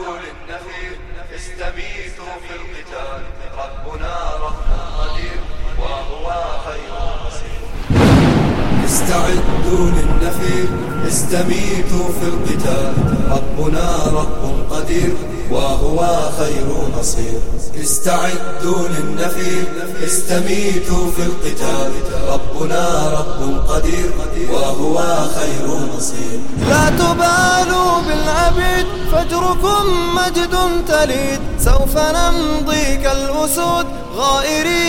للنفير استميتوا في القتال. ربنا استعدوا للنفير استميتوا في القتال. ربنا رب قدير وهو خير نصير. استعدوا للنفير استميتوا في القتال. ربنا رب قدير وهو خير نصير. لا تبالوا بالعبيد فجركم مجد تليد. سوف نمضي كالأسود غائرين.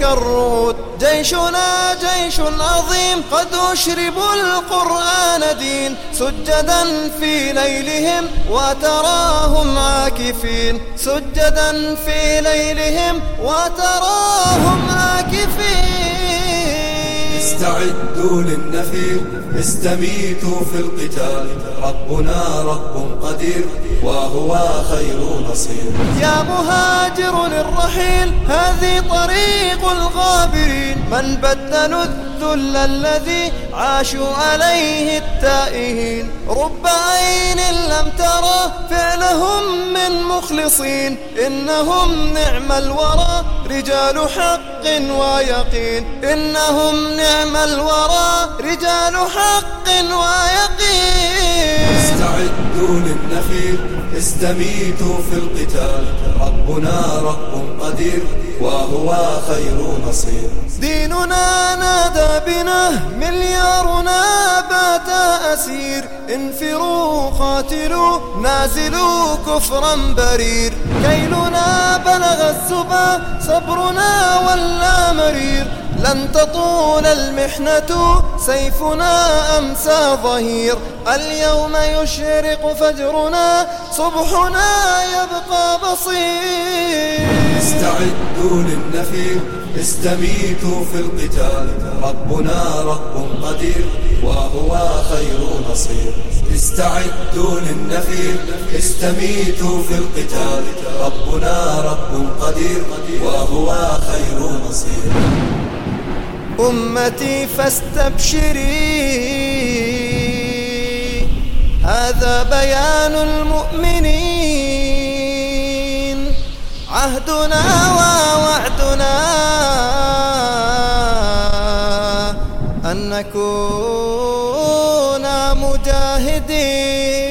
كالرود جيشنا جيش عظيم قد أشربوا القرآن دين. سجدا في ليلهم وتراهم عاكفين. سجدا في ليلهم وتراهم عاكفين. استعدوا للنفير استميتوا في القتال. ربنا رب قدير وهو خير نصير. يا مهاجر الرحيل هذه طريق الغابرين. من بدلوا الذل الذي عاشوا عليه التائهين. رب عين لم ترى فعلهم من مخلصين إنهم نعم الورى رجال حق ويقين. إنهم نعم الورى رجال حق ويقين. استعدوا للنفير استميتوا في القتال. ربنا رب قدير وهو خير نصير ديننا نادى بنا مليارنا بات أسير انفروا قاتلوا نازلوا كفرا برير. كيلنا بلغ السبا صبرنا ولا مرير. لن تطول المحنة سيفنا أمسى ظهير. اليوم يشرق فجرنا صبحنا يبقى بصير. استعدوا للنفير استميتوا في القتال. ربنا رب قدير وهو خير نصير استعدوا للنفير استميتوا في القتال. ربنا رب قدير وهو خير نصير أمتي فاستبشري. هذا بيان المؤمنين. عهدنا ووعدنا أن نكون مجاهدين.